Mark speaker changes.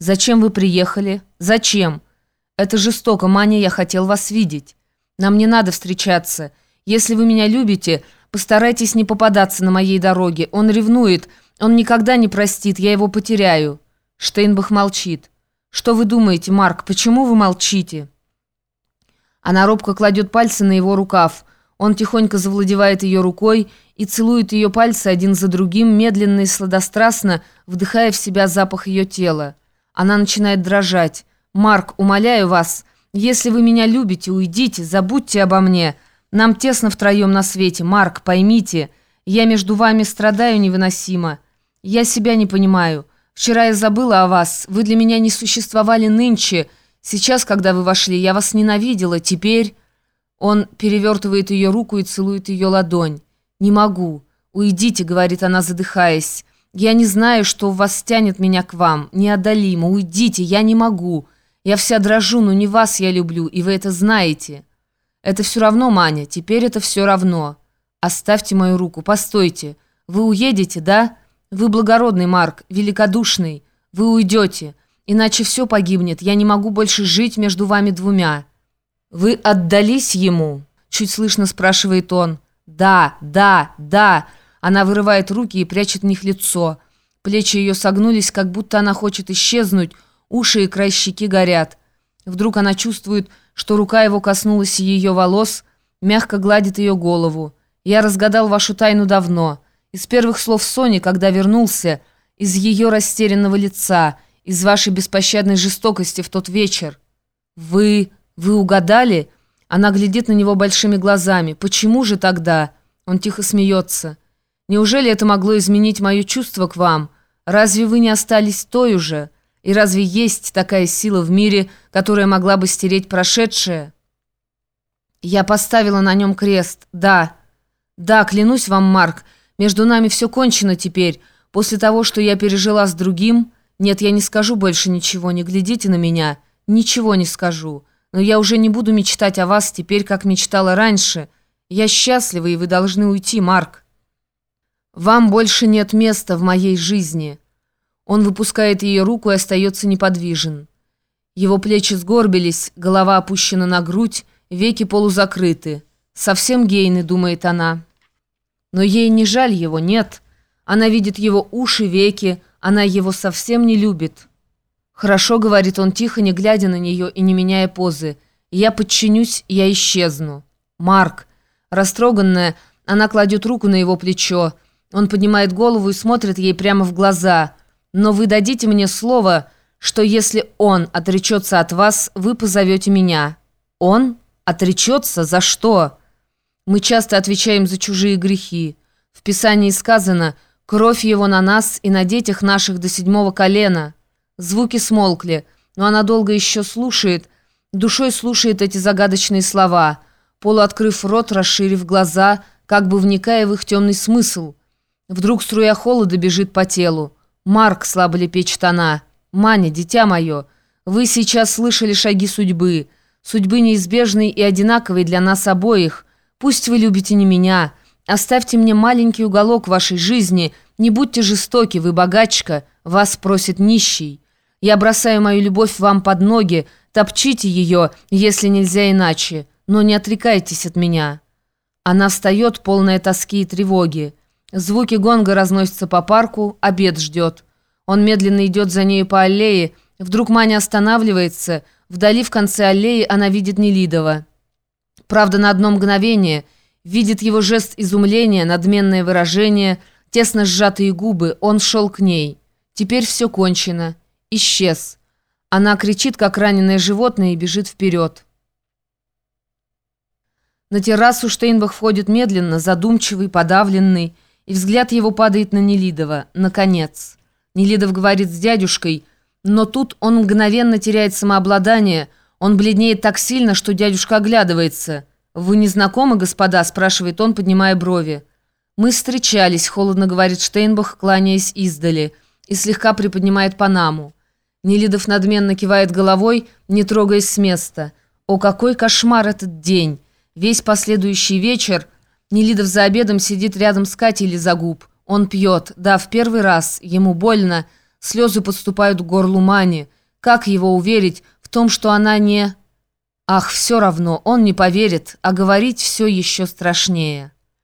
Speaker 1: «Зачем вы приехали? Зачем?» «Это жестоко, Маня, я хотел вас видеть. Нам не надо встречаться. Если вы меня любите, постарайтесь не попадаться на моей дороге. Он ревнует, он никогда не простит, я его потеряю». Штейнбах молчит. «Что вы думаете, Марк, почему вы молчите?» Она робко кладет пальцы на его рукав. Он тихонько завладевает ее рукой и целует ее пальцы один за другим, медленно и сладострастно, вдыхая в себя запах ее тела. Она начинает дрожать. «Марк, умоляю вас, если вы меня любите, уйдите, забудьте обо мне. Нам тесно втроем на свете. Марк, поймите, я между вами страдаю невыносимо. Я себя не понимаю. Вчера я забыла о вас. Вы для меня не существовали нынче. Сейчас, когда вы вошли, я вас ненавидела. Теперь...» Он перевертывает ее руку и целует ее ладонь. «Не могу. Уйдите», — говорит она, задыхаясь. «Я не знаю, что в вас тянет меня к вам. Неодолимо. Уйдите, я не могу. Я вся дрожу, но не вас я люблю, и вы это знаете». «Это все равно, Маня, теперь это все равно. Оставьте мою руку, постойте. Вы уедете, да? Вы благородный, Марк, великодушный. Вы уйдете, иначе все погибнет. Я не могу больше жить между вами двумя». «Вы отдались ему?» — чуть слышно спрашивает он. «Да, да, да!» Она вырывает руки и прячет в них лицо. Плечи ее согнулись, как будто она хочет исчезнуть, уши и край щеки горят. Вдруг она чувствует, что рука его коснулась ее волос, мягко гладит ее голову. «Я разгадал вашу тайну давно. Из первых слов Сони, когда вернулся, из ее растерянного лица, из вашей беспощадной жестокости в тот вечер. Вы... вы угадали?» Она глядит на него большими глазами. «Почему же тогда?» Он тихо смеется. «Неужели это могло изменить мое чувство к вам? Разве вы не остались той уже? И разве есть такая сила в мире, которая могла бы стереть прошедшее?» «Я поставила на нем крест, да. Да, клянусь вам, Марк, между нами все кончено теперь. После того, что я пережила с другим... Нет, я не скажу больше ничего, не глядите на меня. Ничего не скажу». Но я уже не буду мечтать о вас теперь, как мечтала раньше. Я счастлива, и вы должны уйти, Марк. Вам больше нет места в моей жизни. Он выпускает ее руку и остается неподвижен. Его плечи сгорбились, голова опущена на грудь, веки полузакрыты. Совсем гейны, думает она. Но ей не жаль его, нет. Она видит его уши, веки, она его совсем не любит. «Хорошо», — говорит он тихо, не глядя на нее и не меняя позы. «Я подчинюсь, я исчезну». «Марк». Растроганная, она кладет руку на его плечо. Он поднимает голову и смотрит ей прямо в глаза. «Но вы дадите мне слово, что если он отречется от вас, вы позовете меня». «Он? Отречется? За что?» Мы часто отвечаем за чужие грехи. В Писании сказано «Кровь его на нас и на детях наших до седьмого колена». Звуки смолкли, но она долго еще слушает, душой слушает эти загадочные слова, полуоткрыв рот, расширив глаза, как бы вникая в их темный смысл. Вдруг струя холода бежит по телу. «Марк», — слабо лепечет она, — «Маня, дитя мое, вы сейчас слышали шаги судьбы, судьбы неизбежной и одинаковой для нас обоих. Пусть вы любите не меня, оставьте мне маленький уголок вашей жизни, не будьте жестоки, вы богачка, вас просит нищий». Я бросаю мою любовь вам под ноги, топчите ее, если нельзя иначе, но не отрекайтесь от меня». Она встает, полная тоски и тревоги. Звуки гонга разносятся по парку, обед ждет. Он медленно идет за нею по аллее. Вдруг Маня останавливается. Вдали в конце аллеи она видит Нелидова. Правда, на одно мгновение. Видит его жест изумления, надменное выражение, тесно сжатые губы. Он шел к ней. Теперь все кончено исчез. Она кричит, как раненое животное, и бежит вперед. На террасу Штейнбах входит медленно, задумчивый, подавленный, и взгляд его падает на Нелидова. Наконец. Нелидов говорит с дядюшкой, но тут он мгновенно теряет самообладание, он бледнеет так сильно, что дядюшка оглядывается. «Вы не знакомы, господа?» – спрашивает он, поднимая брови. «Мы встречались», – холодно говорит Штейнбах, кланяясь издали, и слегка приподнимает Панаму. Нелидов надменно кивает головой, не трогаясь с места. О, какой кошмар этот день! Весь последующий вечер Нелидов за обедом сидит рядом с Катей Лизагуб. Он пьет, да, в первый раз, ему больно, Слезы подступают к горлу Мани. Как его уверить в том, что она не... Ах, все равно, он не поверит, а говорить все еще страшнее.